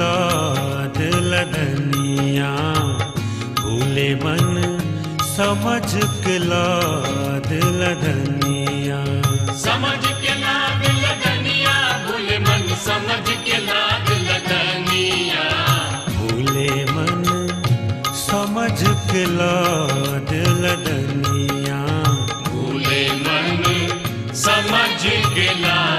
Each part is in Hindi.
लाद लदनिया। भूले मन समझ के लाद लदनिया। समझ के लाग लगनिया भूले मन समझ के लाग लगनिया भूले मन समझ के लाद लदनिया। भूले मन समझ के लाग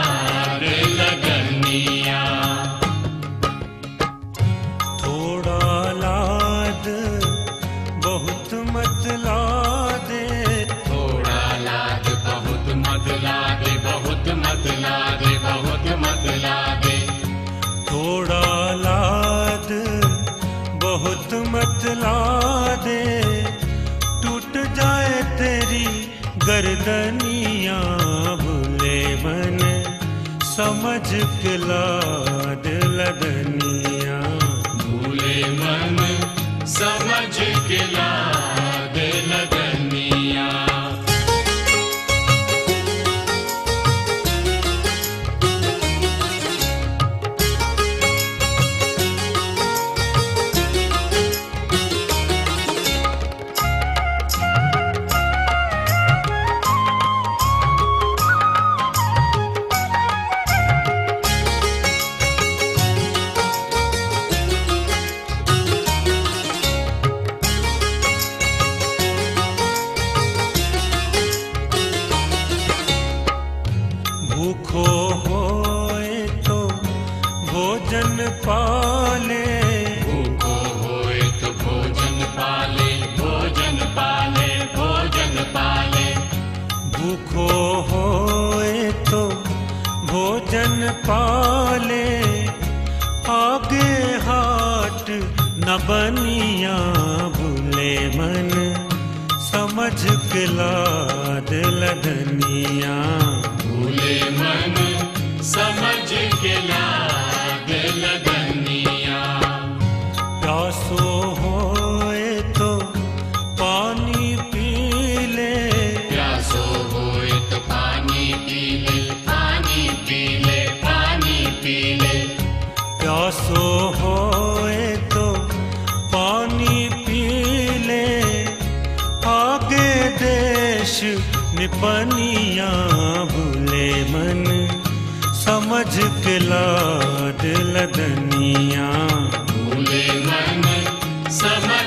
मत दे। टूट जाए तेरी गर्दनिया भूले मन, समझ के लाद लदनिया। भूले मन, समझ के भोजन पाले। भूखो होए तो भोजन पाले भोजन पाले भोजन पाले। भूखो होए तो भोजन पाले। आगे हाट न बनिया भूले मन समझ के लाद लदनिया। भूले मन समझ के लाग देश निपनिया भूले मन समझ के लाद लदनिया। भूले मन समझ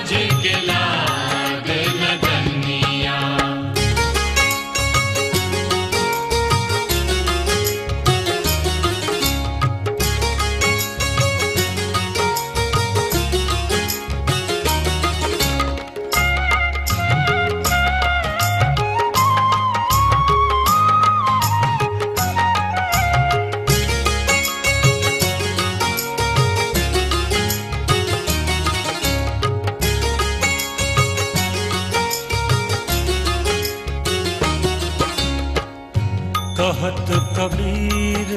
कहत कबीर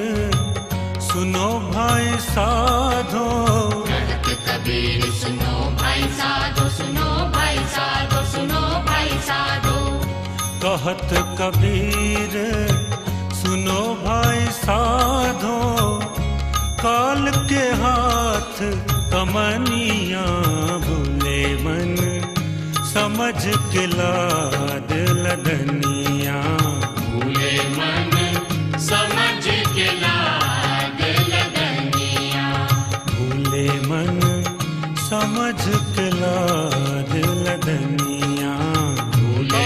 सुनो भाई साधो। कहत कबीर सुनो भाई साधो सुनो भाई साधो सुनो भाई साधो। कहत कबीर सुनो भाई साधो। काल के हाथ कमनिया भूले मन समझ के लाद लदनिया। समझ के लाज लदनिया। भूले